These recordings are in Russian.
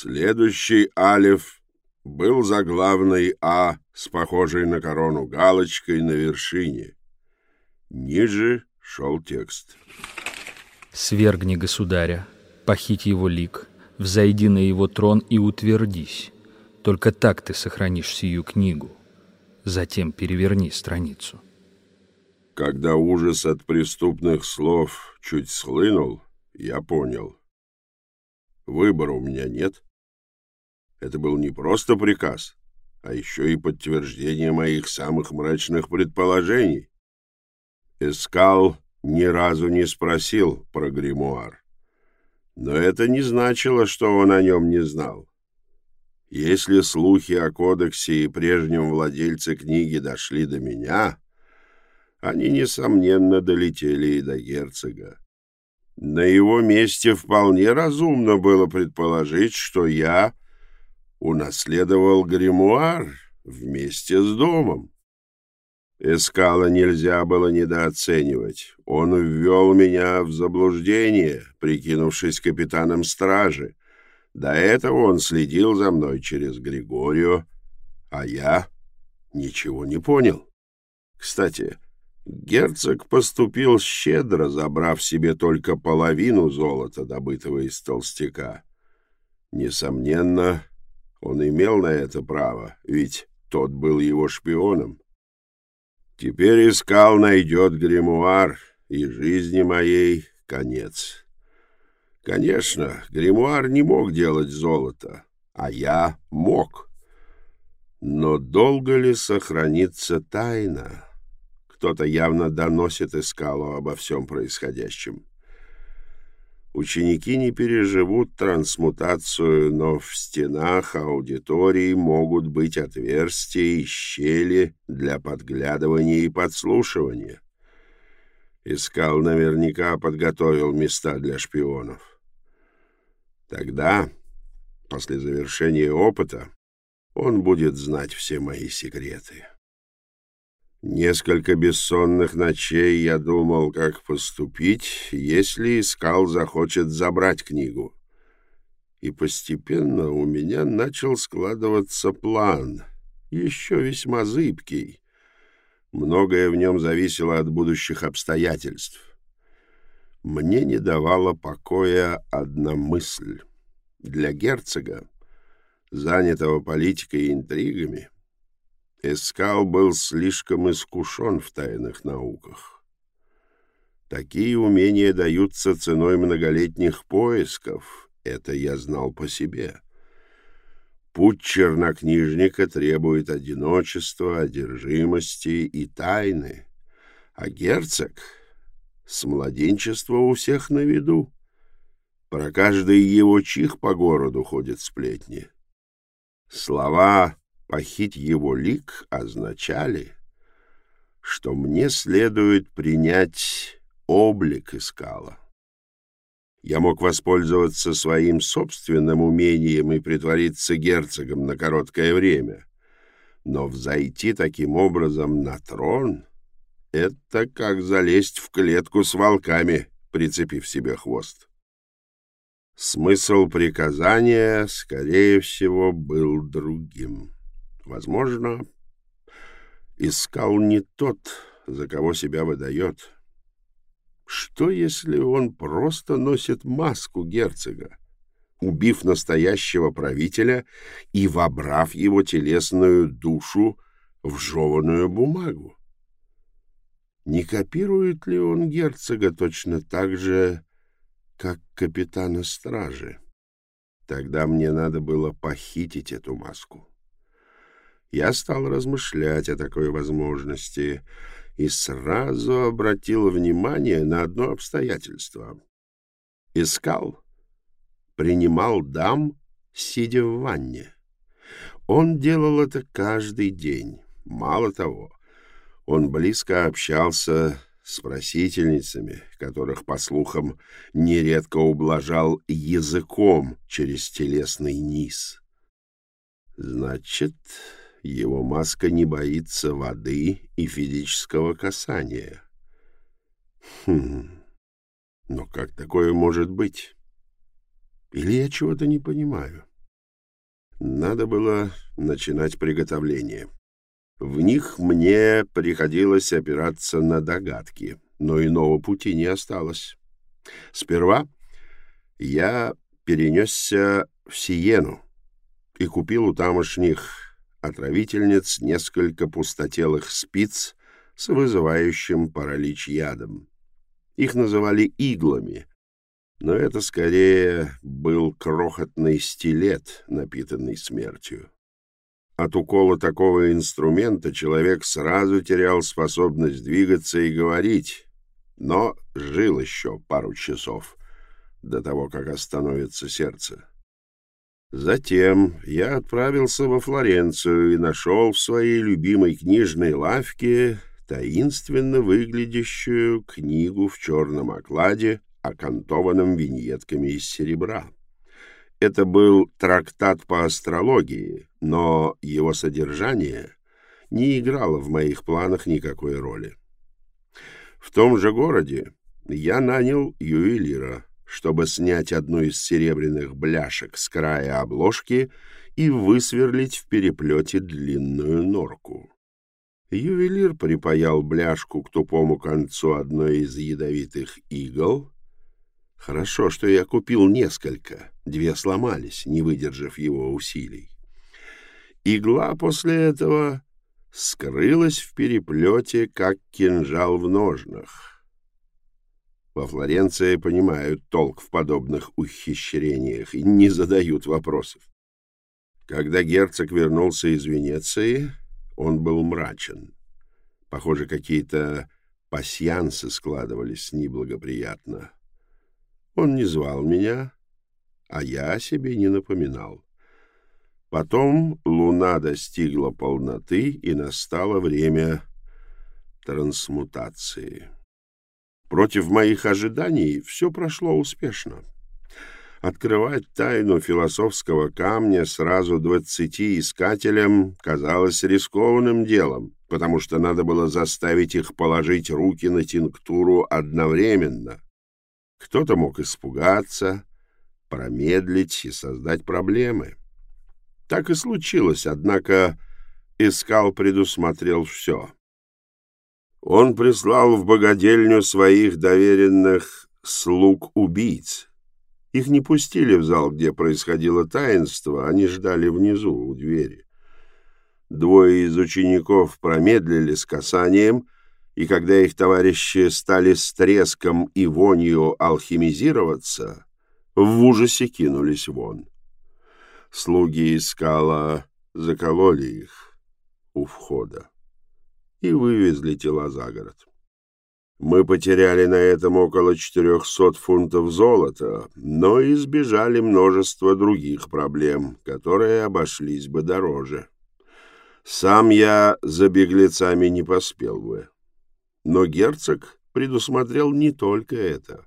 Следующий алиф был заглавный «А» с похожей на корону галочкой на вершине. Ниже шел текст. «Свергни государя, похить его лик, взойди на его трон и утвердись. Только так ты сохранишь сию книгу. Затем переверни страницу». Когда ужас от преступных слов чуть схлынул, я понял. Выбора у меня нет. Это был не просто приказ, а еще и подтверждение моих самых мрачных предположений. Искал ни разу не спросил про гримуар. Но это не значило, что он о нем не знал. Если слухи о кодексе и прежнем владельце книги дошли до меня, они, несомненно, долетели и до герцога. На его месте вполне разумно было предположить, что я унаследовал гримуар вместе с домом. Эскала нельзя было недооценивать. Он ввел меня в заблуждение, прикинувшись капитаном стражи. До этого он следил за мной через Григорию, а я ничего не понял. Кстати, Герцог поступил щедро, забрав себе только половину золота, добытого из толстяка. Несомненно, он имел на это право, ведь тот был его шпионом. Теперь искал найдет гримуар, и жизни моей конец. Конечно, гримуар не мог делать золото, а я мог. Но долго ли сохранится тайна? Кто-то явно доносит Искалу обо всем происходящем. Ученики не переживут трансмутацию, но в стенах аудитории могут быть отверстия и щели для подглядывания и подслушивания. Искал наверняка подготовил места для шпионов. Тогда, после завершения опыта, он будет знать все мои секреты. Несколько бессонных ночей я думал, как поступить, если Искал захочет забрать книгу. И постепенно у меня начал складываться план, еще весьма зыбкий. Многое в нем зависело от будущих обстоятельств. Мне не давала покоя одна мысль. Для герцога, занятого политикой и интригами, Эскал был слишком искушен в тайных науках. Такие умения даются ценой многолетних поисков, это я знал по себе. Путь чернокнижника требует одиночества, одержимости и тайны, а герцог с младенчества у всех на виду. Про каждый его чих по городу ходят сплетни. Слова похить его лик означали, что мне следует принять облик искала. Я мог воспользоваться своим собственным умением и притвориться герцогом на короткое время, но взойти таким образом на трон — это как залезть в клетку с волками, прицепив себе хвост. Смысл приказания, скорее всего, был другим. Возможно, искал не тот, за кого себя выдает. Что, если он просто носит маску герцога, убив настоящего правителя и вобрав его телесную душу в жеванную бумагу? Не копирует ли он герцога точно так же, как капитана стражи? Тогда мне надо было похитить эту маску я стал размышлять о такой возможности и сразу обратил внимание на одно обстоятельство. Искал, принимал дам, сидя в ванне. Он делал это каждый день. Мало того, он близко общался с просительницами, которых, по слухам, нередко ублажал языком через телесный низ. Значит, его маска не боится воды и физического касания. Хм, но как такое может быть? Или я чего-то не понимаю? Надо было начинать приготовление. В них мне приходилось опираться на догадки, но иного пути не осталось. Сперва я перенесся в Сиену и купил у тамошних отравительниц несколько пустотелых спиц с вызывающим паралич ядом. Их называли иглами, но это скорее был крохотный стилет, напитанный смертью. От укола такого инструмента человек сразу терял способность двигаться и говорить, но жил еще пару часов до того, как остановится сердце. Затем я отправился во Флоренцию и нашел в своей любимой книжной лавке таинственно выглядящую книгу в черном окладе, окантованном виньетками из серебра. Это был трактат по астрологии, но его содержание не играло в моих планах никакой роли. В том же городе я нанял ювелира, чтобы снять одну из серебряных бляшек с края обложки и высверлить в переплете длинную норку. Ювелир припаял бляшку к тупому концу одной из ядовитых игл. Хорошо, что я купил несколько, две сломались, не выдержав его усилий. Игла после этого скрылась в переплете, как кинжал в ножнах. Во Флоренции понимают толк в подобных ухищрениях и не задают вопросов. Когда герцог вернулся из Венеции, он был мрачен. Похоже, какие-то пасьянсы складывались неблагоприятно. Он не звал меня, а я о себе не напоминал. Потом луна достигла полноты, и настало время трансмутации. Против моих ожиданий все прошло успешно. Открывать тайну философского камня сразу двадцати искателям казалось рискованным делом, потому что надо было заставить их положить руки на тинктуру одновременно. Кто-то мог испугаться, промедлить и создать проблемы. Так и случилось, однако Искал предусмотрел все — он прислал в богадельню своих доверенных слуг-убийц. Их не пустили в зал, где происходило таинство, они ждали внизу, у двери. Двое из учеников промедлили с касанием, и когда их товарищи стали с треском и вонью алхимизироваться, в ужасе кинулись вон. Слуги искала закололи их у входа и вывезли тела за город. Мы потеряли на этом около 400 фунтов золота, но избежали множества других проблем, которые обошлись бы дороже. Сам я за беглецами не поспел бы. Но герцог предусмотрел не только это.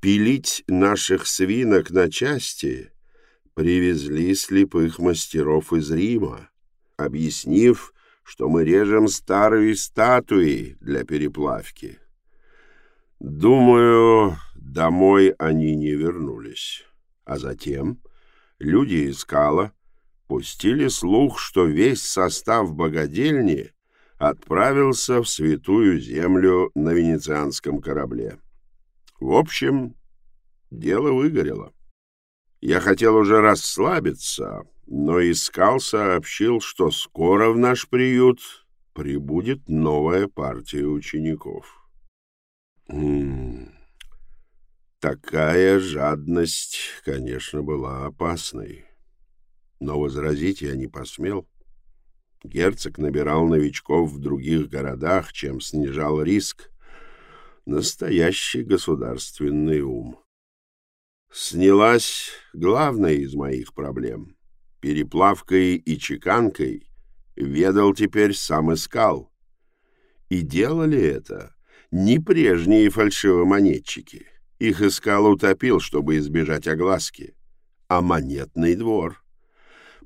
Пилить наших свинок на части привезли слепых мастеров из Рима, объяснив, что мы режем старые статуи для переплавки. Думаю, домой они не вернулись. А затем люди из Кала пустили слух, что весь состав богадельни отправился в святую землю на венецианском корабле. В общем, дело выгорело. Я хотел уже расслабиться, но Искал сообщил, что скоро в наш приют прибудет новая партия учеников. М -м -м. Такая жадность, конечно, была опасной, но возразить я не посмел. Герцог набирал новичков в других городах, чем снижал риск. Настоящий государственный ум. Снялась главная из моих проблем — переплавкой и чеканкой ведал теперь сам Искал. И делали это не прежние фальшивомонетчики. Их Искал утопил, чтобы избежать огласки, а монетный двор.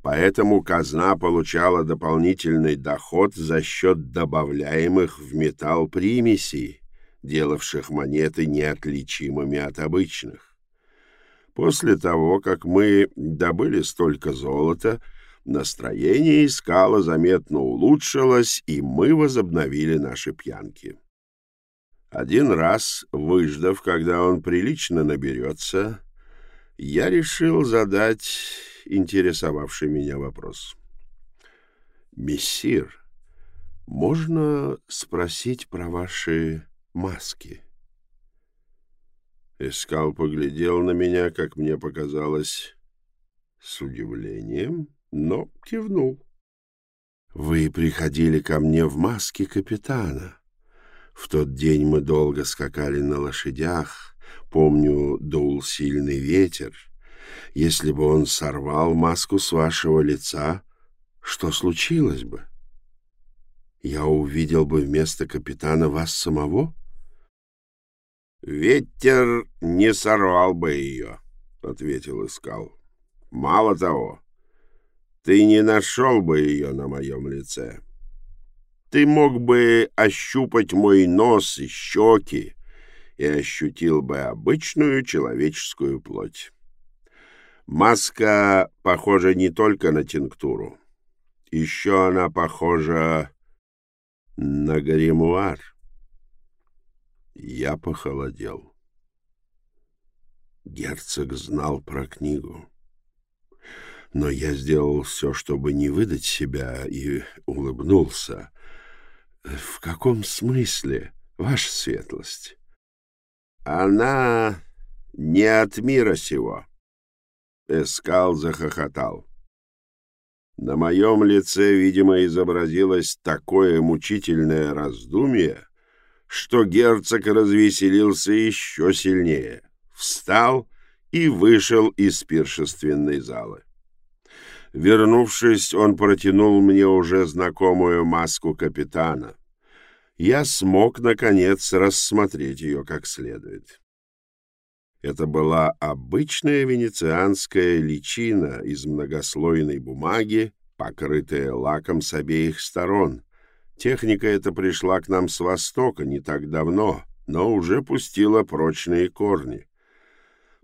Поэтому казна получала дополнительный доход за счет добавляемых в металл примесей, делавших монеты неотличимыми от обычных. После того, как мы добыли столько золота, настроение Искала заметно улучшилось, и мы возобновили наши пьянки. Один раз, выждав, когда он прилично наберется, я решил задать интересовавший меня вопрос. «Мессир, можно спросить про ваши маски?» Искал поглядел на меня, как мне показалось, с удивлением, но кивнул. «Вы приходили ко мне в маске капитана. В тот день мы долго скакали на лошадях. Помню, дул сильный ветер. Если бы он сорвал маску с вашего лица, что случилось бы? Я увидел бы вместо капитана вас самого?» «Ветер не сорвал бы ее», — ответил Искал. «Мало того, ты не нашел бы ее на моем лице. Ты мог бы ощупать мой нос и щеки и ощутил бы обычную человеческую плоть. Маска похожа не только на тинктуру. Еще она похожа на гримуар. Я похолодел. Герцог знал про книгу. Но я сделал все, чтобы не выдать себя, и улыбнулся. «В каком смысле, ваша светлость?» «Она не от мира сего», — Эскал захохотал. На моем лице, видимо, изобразилось такое мучительное раздумье, что герцог развеселился еще сильнее, встал и вышел из пиршественной залы. Вернувшись, он протянул мне уже знакомую маску капитана. Я смог, наконец, рассмотреть ее как следует. Это была обычная венецианская личина из многослойной бумаги, покрытая лаком с обеих сторон, Техника эта пришла к нам с Востока не так давно, но уже пустила прочные корни.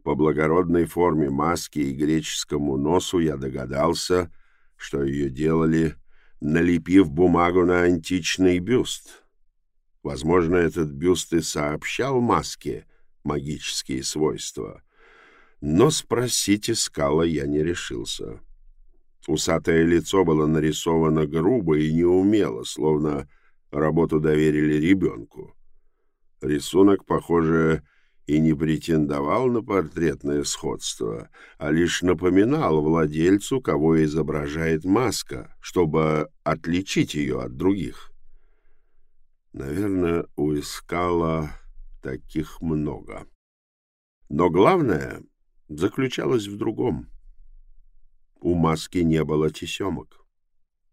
По благородной форме маски и греческому носу я догадался, что ее делали, налепив бумагу на античный бюст. Возможно, этот бюст и сообщал маске магические свойства, но спросить искала я не решился. Усатое лицо было нарисовано грубо и неумело, словно работу доверили ребенку. Рисунок, похоже, и не претендовал на портретное сходство, а лишь напоминал владельцу, кого изображает маска, чтобы отличить ее от других. Наверное, у Искала таких много. Но главное заключалось в другом — у маски не было тесемок.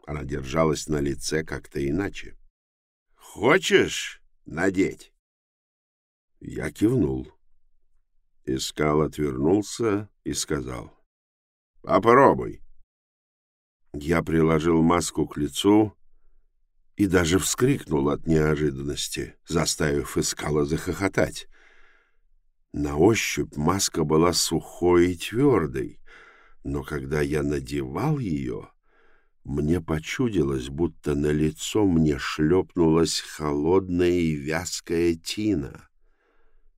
Она держалась на лице как-то иначе. «Хочешь надеть?» Я кивнул. Искал отвернулся и сказал. «Попробуй». Я приложил маску к лицу и даже вскрикнул от неожиданности, заставив Искала захохотать. На ощупь маска была сухой и твердой, но когда я надевал ее, мне почудилось, будто на лицо мне шлепнулась холодная и вязкая тина.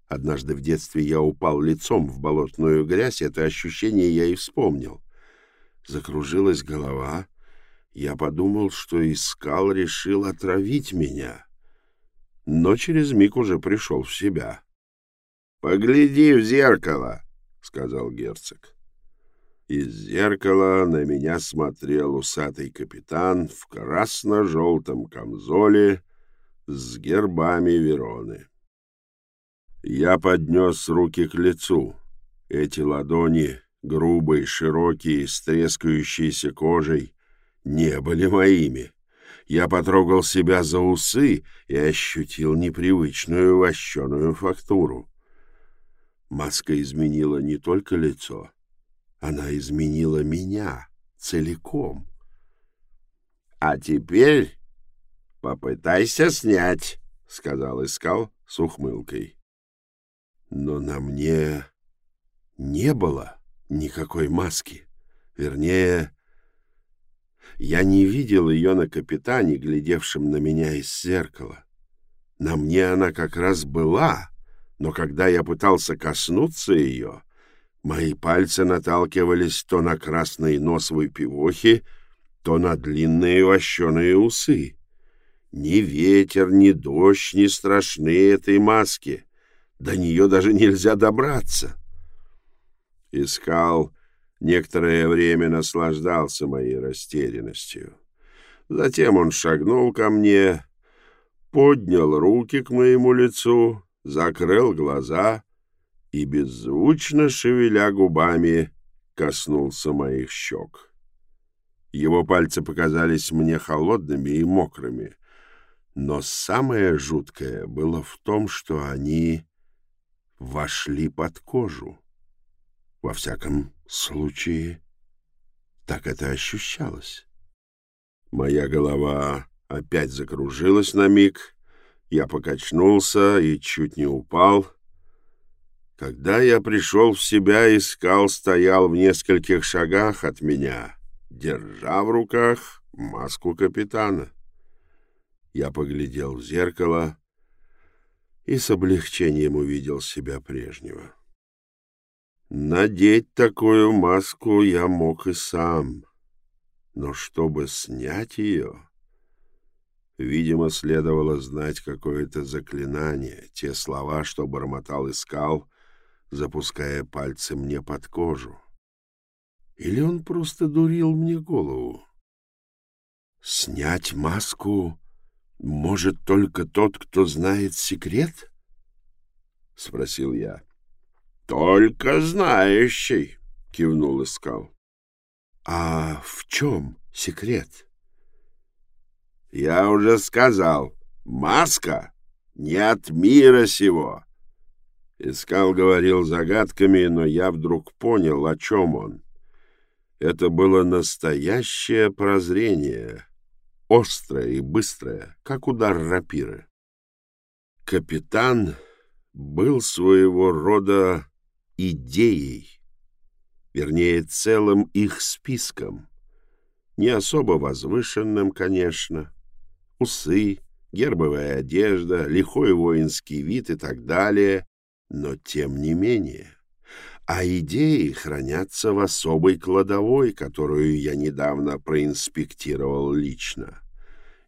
Однажды в детстве я упал лицом в болотную грязь, это ощущение я и вспомнил. Закружилась голова, я подумал, что искал, решил отравить меня. Но через миг уже пришел в себя. — Погляди в зеркало, — сказал герцог. Из зеркала на меня смотрел усатый капитан в красно-желтом камзоле с гербами Вероны. Я поднес руки к лицу. Эти ладони, грубые, широкие, с трескающейся кожей, не были моими. Я потрогал себя за усы и ощутил непривычную вощеную фактуру. Маска изменила не только лицо — она изменила меня целиком. — А теперь попытайся снять, — сказал Искал с ухмылкой. Но на мне не было никакой маски. Вернее, я не видел ее на капитане, глядевшем на меня из зеркала. На мне она как раз была, но когда я пытался коснуться ее, мои пальцы наталкивались то на красный нос выпивохи, то на длинные вощеные усы. Ни ветер, ни дождь не страшны этой маске. До нее даже нельзя добраться. Искал некоторое время наслаждался моей растерянностью. Затем он шагнул ко мне, поднял руки к моему лицу, закрыл глаза и, беззвучно шевеля губами, коснулся моих щек. Его пальцы показались мне холодными и мокрыми, но самое жуткое было в том, что они вошли под кожу. Во всяком случае, так это ощущалось. Моя голова опять закружилась на миг, я покачнулся и чуть не упал. Когда я пришел в себя, искал стоял в нескольких шагах от меня, держа в руках маску капитана. Я поглядел в зеркало и с облегчением увидел себя прежнего. Надеть такую маску я мог и сам, но чтобы снять ее, видимо, следовало знать какое-то заклинание, те слова, что бормотал искал, запуская пальцы мне под кожу. Или он просто дурил мне голову? Снять маску может только тот, кто знает секрет? — спросил я. — Только знающий, — кивнул Искал. — А в чем секрет? — Я уже сказал, маска не от мира сего. Искал говорил загадками, но я вдруг понял, о чем он. Это было настоящее прозрение, острое и быстрое, как удар рапиры. Капитан был своего рода идеей, вернее, целым их списком, не особо возвышенным, конечно, усы, гербовая одежда, лихой воинский вид и так далее, но тем не менее а идеи хранятся в особой кладовой, которую я недавно проинспектировал лично.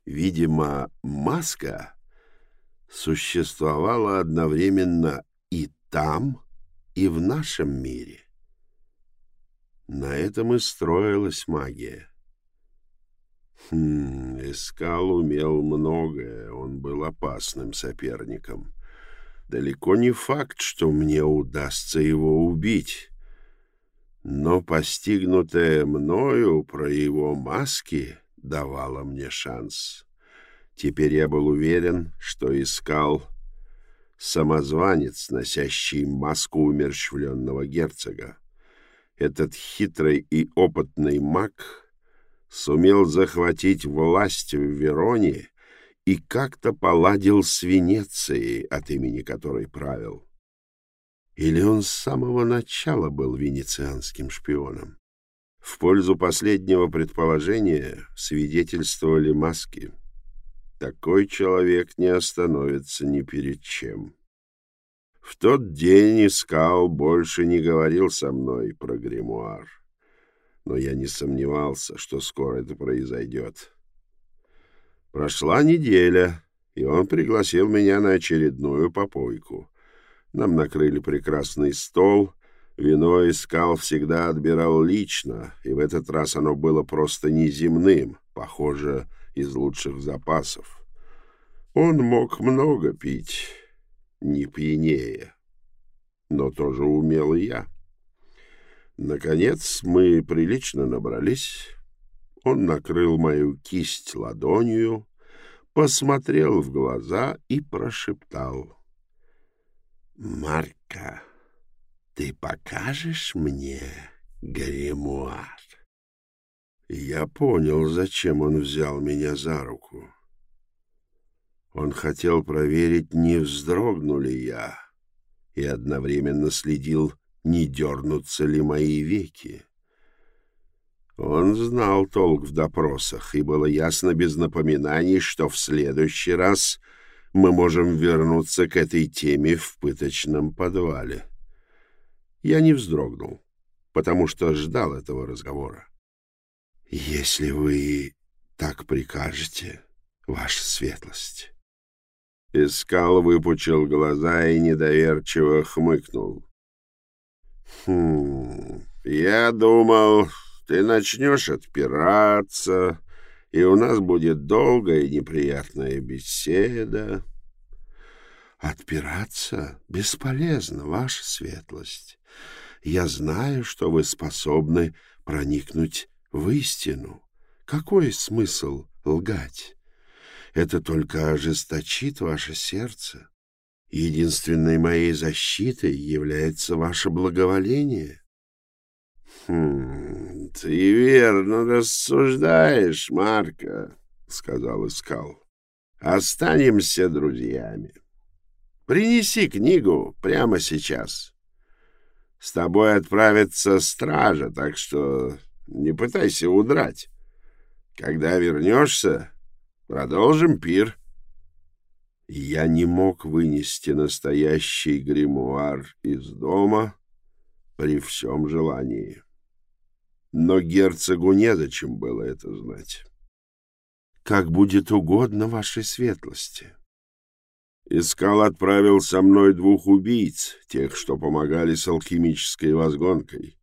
Видимо, маска существовала одновременно и там, и в нашем мире. На этом и строилась магия. Хм, Искал умел многое, он был опасным соперником. Далеко не факт, что мне удастся его убить. Но постигнутое мною про его маски давало мне шанс. Теперь я был уверен, что искал самозванец, носящий маску умерщвленного герцога. Этот хитрый и опытный маг сумел захватить власть в Вероне и как-то поладил с Венецией, от имени которой правил. Или он с самого начала был венецианским шпионом? В пользу последнего предположения свидетельствовали маски. Такой человек не остановится ни перед чем. В тот день Искал больше не говорил со мной про гримуар, но я не сомневался, что скоро это произойдет. Прошла неделя, и он пригласил меня на очередную попойку. Нам накрыли прекрасный стол, вино искал всегда отбирал лично, и в этот раз оно было просто неземным, похоже, из лучших запасов. Он мог много пить, не пьянее, но тоже умел и я. Наконец мы прилично набрались, он накрыл мою кисть ладонью, посмотрел в глаза и прошептал. «Марка, ты покажешь мне гримуар?» Я понял, зачем он взял меня за руку. Он хотел проверить, не вздрогну ли я, и одновременно следил, не дернутся ли мои веки. Он знал толк в допросах, и было ясно без напоминаний, что в следующий раз мы можем вернуться к этой теме в пыточном подвале. Я не вздрогнул, потому что ждал этого разговора. «Если вы так прикажете, ваша светлость». Искал выпучил глаза и недоверчиво хмыкнул. «Хм, я думал, ты начнешь отпираться, и у нас будет долгая и неприятная беседа». «Отпираться бесполезно, ваша светлость. Я знаю, что вы способны проникнуть в истину. Какой смысл лгать? Это только ожесточит ваше сердце. Единственной моей защитой является ваше благоволение. — Хм, ты верно рассуждаешь, Марко, — сказал Искал. — Останемся друзьями. Принеси книгу прямо сейчас. С тобой отправится стража, так что не пытайся удрать. Когда вернешься, продолжим пир. Я не мог вынести настоящий гримуар из дома при всем желании. Но герцогу незачем было это знать. «Как будет угодно вашей светлости». Искал отправил со мной двух убийц, тех, что помогали с алхимической возгонкой.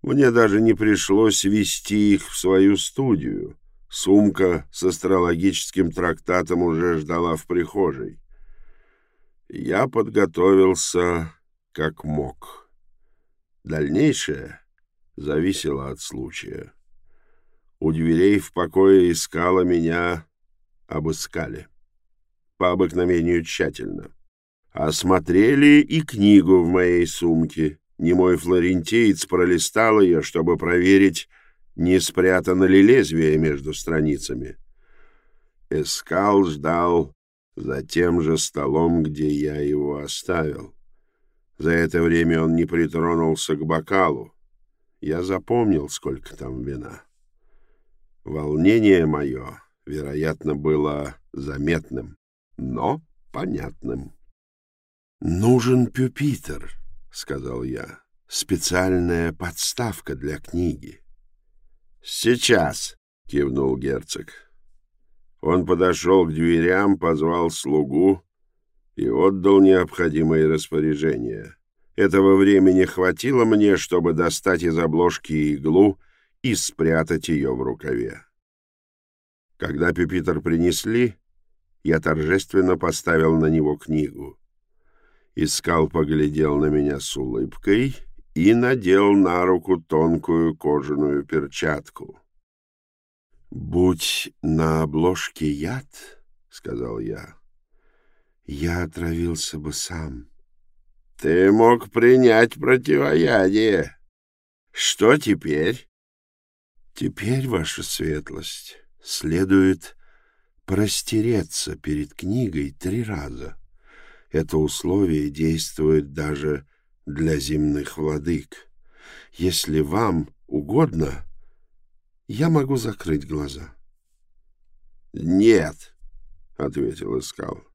Мне даже не пришлось вести их в свою студию — Сумка с астрологическим трактатом уже ждала в прихожей. Я подготовился как мог. Дальнейшее зависело от случая. У дверей в покое искала меня, обыскали. По обыкновению тщательно. Осмотрели и книгу в моей сумке. Немой флорентиец пролистал ее, чтобы проверить, не спрятано ли лезвие между страницами. Эскал ждал за тем же столом, где я его оставил. За это время он не притронулся к бокалу. Я запомнил, сколько там вина. Волнение мое, вероятно, было заметным, но понятным. «Нужен пюпитер», — сказал я, — «специальная подставка для книги». «Сейчас!» — кивнул герцог. Он подошел к дверям, позвал слугу и отдал необходимые распоряжения. Этого времени хватило мне, чтобы достать из обложки иглу и спрятать ее в рукаве. Когда пюпитер принесли, я торжественно поставил на него книгу. Искал поглядел на меня с улыбкой — и надел на руку тонкую кожаную перчатку. «Будь на обложке яд, — сказал я, — я отравился бы сам». «Ты мог принять противоядие. Что теперь?» «Теперь, ваша светлость, следует простереться перед книгой три раза. Это условие действует даже для земных владык. Если вам угодно, я могу закрыть глаза. — Нет, — ответил Искал. —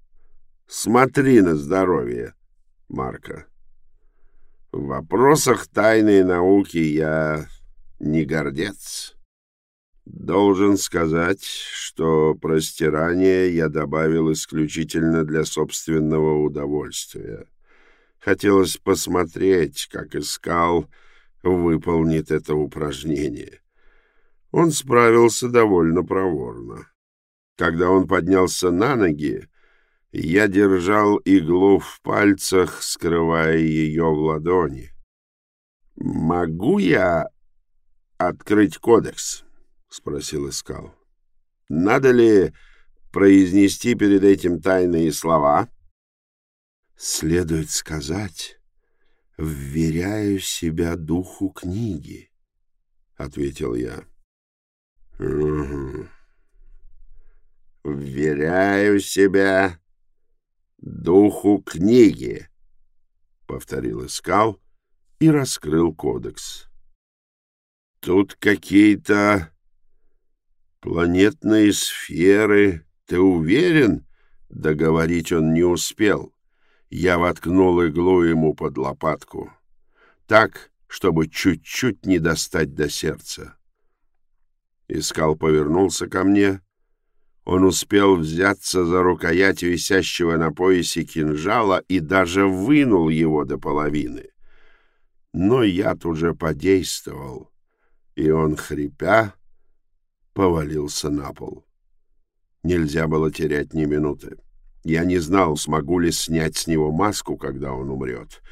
Смотри на здоровье, Марка. В вопросах тайной науки я не гордец. Должен сказать, что простирание я добавил исключительно для собственного удовольствия. Хотелось посмотреть, как искал выполнит это упражнение. Он справился довольно проворно. Когда он поднялся на ноги, я держал иглу в пальцах, скрывая ее в ладони. «Могу я открыть кодекс?» — спросил Искал. «Надо ли произнести перед этим тайные слова?» Следует сказать, вверяю себя духу книги, — ответил я. — Угу. Вверяю себя духу книги, — повторил Искал и раскрыл кодекс. Тут какие-то планетные сферы. Ты уверен? Договорить он не успел. Я воткнул иглу ему под лопатку. Так, чтобы чуть-чуть не достать до сердца. Искал повернулся ко мне. Он успел взяться за рукоять висящего на поясе кинжала и даже вынул его до половины. Но яд уже подействовал, и он, хрипя, повалился на пол. Нельзя было терять ни минуты. Я не знал, смогу ли снять с него маску, когда он умрет.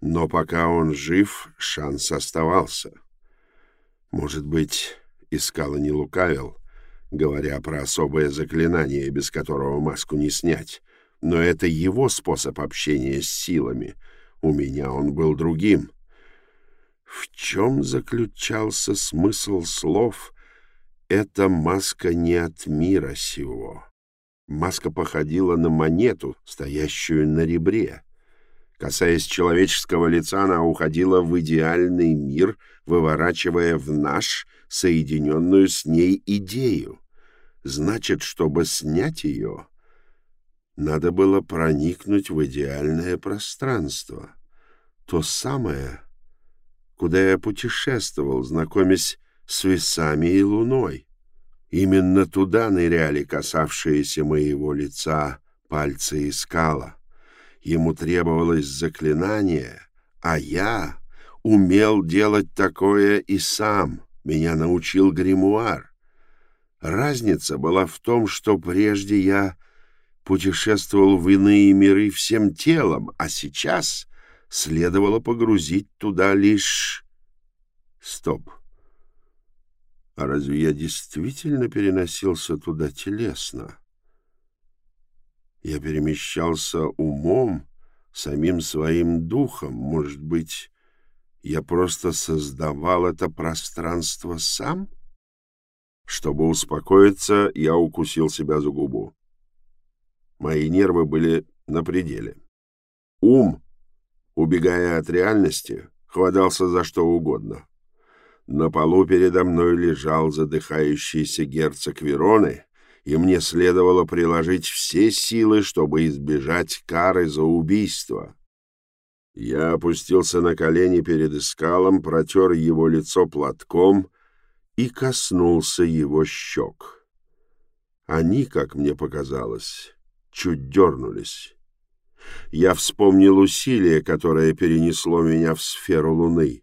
Но пока он жив, шанс оставался. Может быть, искал и не лукавил, говоря про особое заклинание, без которого маску не снять. Но это его способ общения с силами. У меня он был другим. В чем заключался смысл слов «эта маска не от мира сего»? Маска походила на монету, стоящую на ребре. Касаясь человеческого лица, она уходила в идеальный мир, выворачивая в наш, соединенную с ней идею. Значит, чтобы снять ее, надо было проникнуть в идеальное пространство. То самое, куда я путешествовал, знакомясь с весами и луной. Именно туда ныряли касавшиеся моего лица пальцы и скала. Ему требовалось заклинание, а я умел делать такое и сам. Меня научил гримуар. Разница была в том, что прежде я путешествовал в иные миры всем телом, а сейчас следовало погрузить туда лишь... Стоп. А разве я действительно переносился туда телесно? Я перемещался умом, самим своим духом. Может быть, я просто создавал это пространство сам? Чтобы успокоиться, я укусил себя за губу. Мои нервы были на пределе. Ум убегая от реальности, хватался за что угодно. На полу передо мной лежал задыхающийся герцог Вероны, и мне следовало приложить все силы, чтобы избежать кары за убийство. Я опустился на колени перед искалом, протер его лицо платком и коснулся его щек. Они, как мне показалось, чуть дернулись я вспомнил усилие, которое перенесло меня в сферу Луны,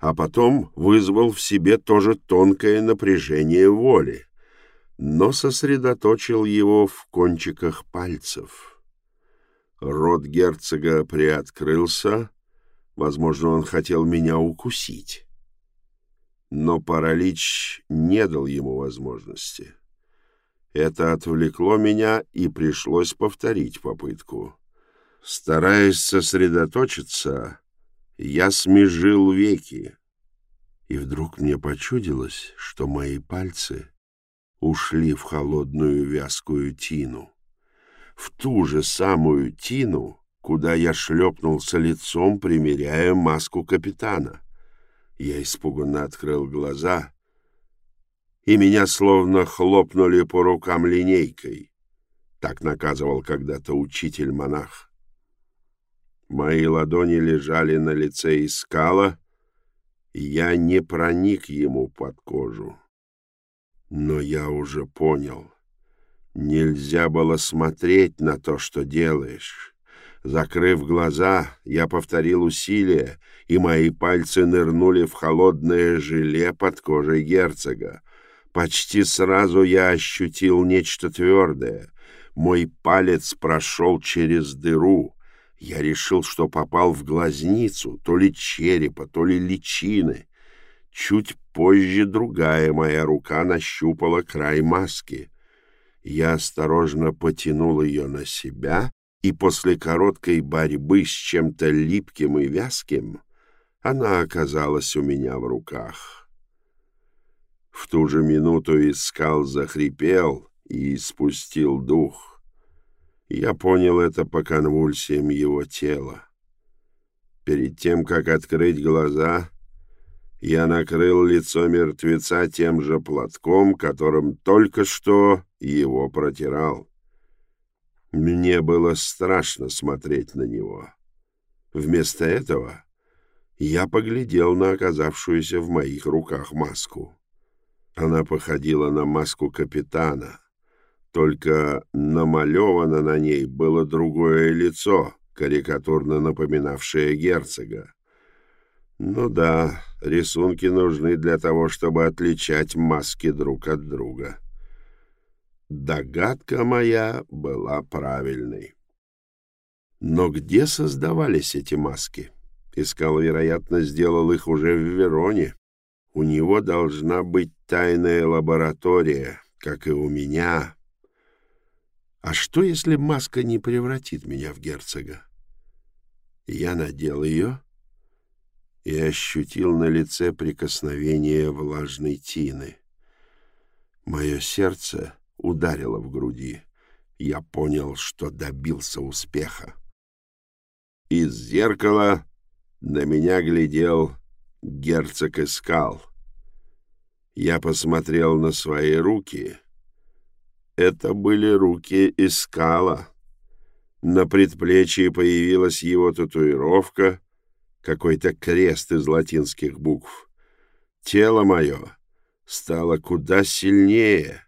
а потом вызвал в себе тоже тонкое напряжение воли, но сосредоточил его в кончиках пальцев. Рот герцога приоткрылся, возможно, он хотел меня укусить. Но паралич не дал ему возможности. Это отвлекло меня, и пришлось повторить попытку. Стараясь сосредоточиться, я смежил веки, и вдруг мне почудилось, что мои пальцы ушли в холодную вязкую тину, в ту же самую тину, куда я шлепнулся лицом, примеряя маску капитана. Я испуганно открыл глаза, и меня словно хлопнули по рукам линейкой. Так наказывал когда-то учитель-монах. Мои ладони лежали на лице искала, и я не проник ему под кожу. Но я уже понял. Нельзя было смотреть на то, что делаешь. Закрыв глаза, я повторил усилие, и мои пальцы нырнули в холодное желе под кожей герцога. Почти сразу я ощутил нечто твердое. Мой палец прошел через дыру — я решил, что попал в глазницу, то ли черепа, то ли личины. Чуть позже другая моя рука нащупала край маски. Я осторожно потянул ее на себя, и после короткой борьбы с чем-то липким и вязким она оказалась у меня в руках. В ту же минуту искал захрипел и испустил дух. Я понял это по конвульсиям его тела. Перед тем, как открыть глаза, я накрыл лицо мертвеца тем же платком, которым только что его протирал. Мне было страшно смотреть на него. Вместо этого я поглядел на оказавшуюся в моих руках маску. Она походила на маску капитана, только намалевано на ней было другое лицо, карикатурно напоминавшее герцога. Ну да, рисунки нужны для того, чтобы отличать маски друг от друга. Догадка моя была правильной. Но где создавались эти маски? Искал, вероятно, сделал их уже в Вероне. У него должна быть тайная лаборатория, как и у меня. А что, если маска не превратит меня в герцога? Я надел ее и ощутил на лице прикосновение влажной тины. Мое сердце ударило в груди. Я понял, что добился успеха. Из зеркала на меня глядел герцог искал. Я посмотрел на свои руки. Это были руки искала. На предплечье появилась его татуировка, какой-то крест из латинских букв. Тело мое стало куда сильнее,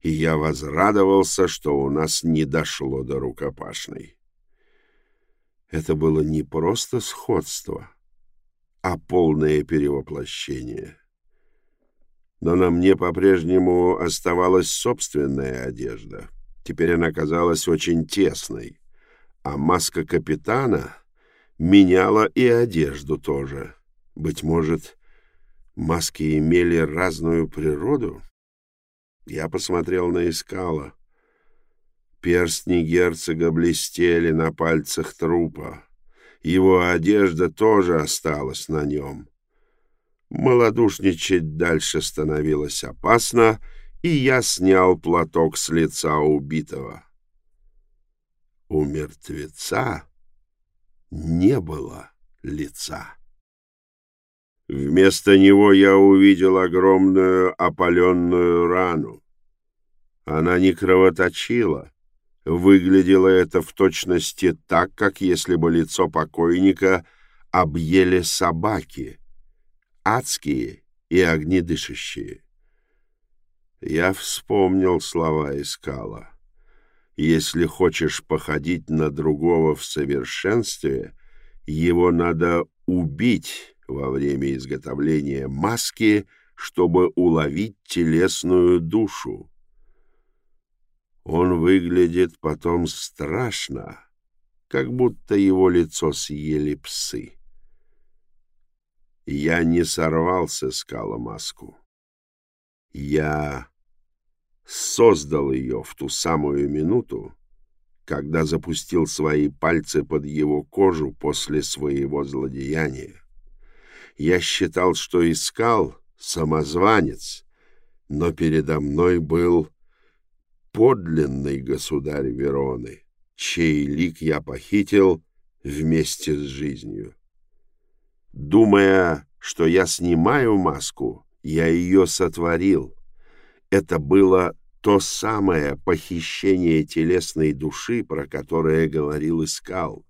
и я возрадовался, что у нас не дошло до рукопашной. Это было не просто сходство, а полное перевоплощение. Но на мне по-прежнему оставалась собственная одежда. Теперь она казалась очень тесной, а маска капитана меняла и одежду тоже. Быть может, маски имели разную природу? Я посмотрел на Искала. Перстни герцога блестели на пальцах трупа. Его одежда тоже осталась на нем. Молодушничать дальше становилось опасно, и я снял платок с лица убитого. У мертвеца не было лица. Вместо него я увидел огромную опаленную рану. Она не кровоточила. Выглядело это в точности так, как если бы лицо покойника объели собаки, адские и огнедышащие. Я вспомнил слова Искала. «Если хочешь походить на другого в совершенстве, его надо убить» во время изготовления маски, чтобы уловить телесную душу. Он выглядит потом страшно, как будто его лицо съели псы. Я не сорвался с скала маску. Я создал ее в ту самую минуту, когда запустил свои пальцы под его кожу после своего злодеяния. Я считал, что искал самозванец, но передо мной был подлинный государь Вероны, чей лик я похитил вместе с жизнью. Думая, что я снимаю маску, я ее сотворил. Это было то самое похищение телесной души, про которое говорил Искал.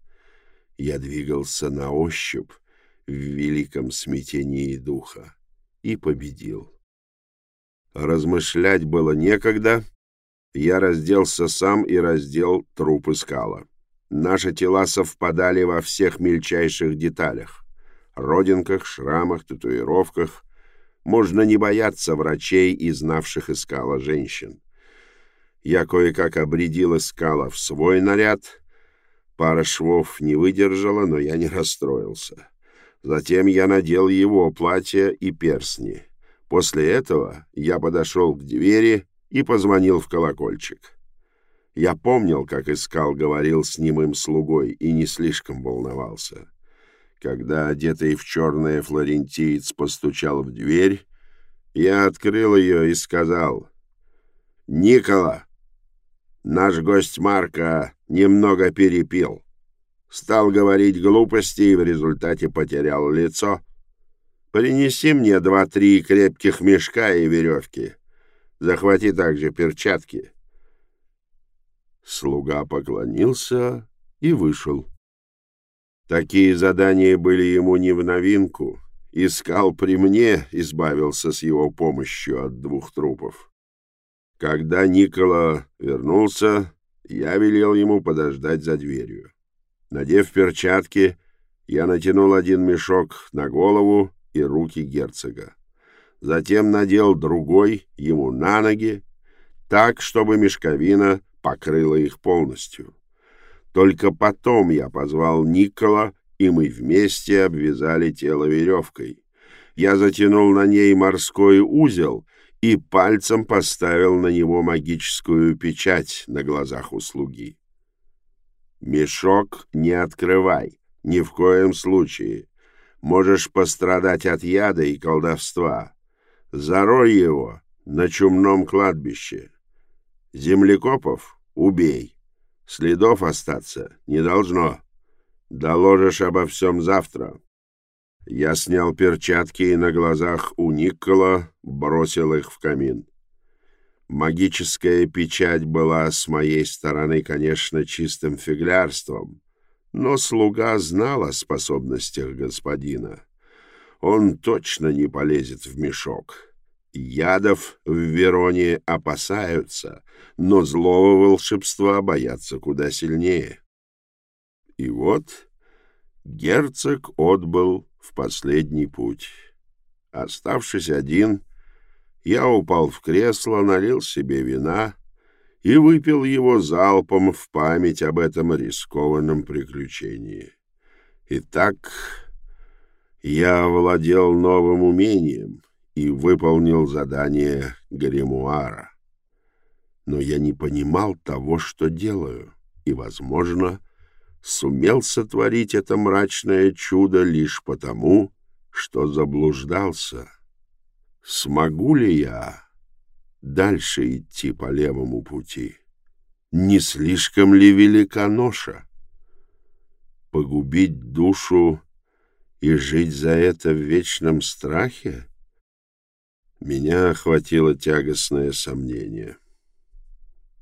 Я двигался на ощупь, в великом смятении духа и победил. Размышлять было некогда. Я разделся сам и раздел трупы скала. Наши тела совпадали во всех мельчайших деталях. Родинках, шрамах, татуировках. Можно не бояться врачей и знавших искала женщин. Я кое-как обредил искала в свой наряд. Пара швов не выдержала, но я не расстроился. Затем я надел его платье и перстни. После этого я подошел к двери и позвонил в колокольчик. Я помнил, как Искал говорил с немым слугой и не слишком волновался. Когда одетый в черное флорентиец постучал в дверь, я открыл ее и сказал, «Никола, наш гость Марка немного перепил. Стал говорить глупости и в результате потерял лицо. Принеси мне два-три крепких мешка и веревки. Захвати также перчатки. Слуга поклонился и вышел. Такие задания были ему не в новинку. Искал при мне, избавился с его помощью от двух трупов. Когда Никола вернулся, я велел ему подождать за дверью. Надев перчатки, я натянул один мешок на голову и руки герцога. Затем надел другой ему на ноги, так, чтобы мешковина покрыла их полностью. Только потом я позвал Никола, и мы вместе обвязали тело веревкой. Я затянул на ней морской узел и пальцем поставил на него магическую печать на глазах у слуги. «Мешок не открывай, ни в коем случае. Можешь пострадать от яда и колдовства. Зарой его на чумном кладбище. Землекопов убей. Следов остаться не должно. Доложишь обо всем завтра». Я снял перчатки и на глазах у Никола бросил их в камин. Магическая печать была с моей стороны, конечно, чистым фиглярством, но слуга знал о способностях господина. Он точно не полезет в мешок. Ядов в Вероне опасаются, но злого волшебства боятся куда сильнее. И вот герцог отбыл в последний путь. Оставшись один, я упал в кресло, налил себе вина и выпил его залпом в память об этом рискованном приключении. Итак, я овладел новым умением и выполнил задание гримуара. Но я не понимал того, что делаю, и, возможно, сумел сотворить это мрачное чудо лишь потому, что заблуждался. Смогу ли я дальше идти по левому пути? Не слишком ли велика ноша? Погубить душу и жить за это в вечном страхе? Меня охватило тягостное сомнение.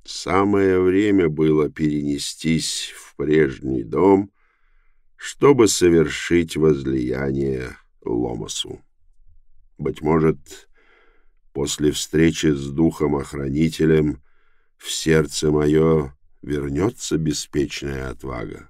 Самое время было перенестись в прежний дом, чтобы совершить возлияние Ломасу. Быть может, после встречи с духом-охранителем в сердце мое вернется беспечная отвага.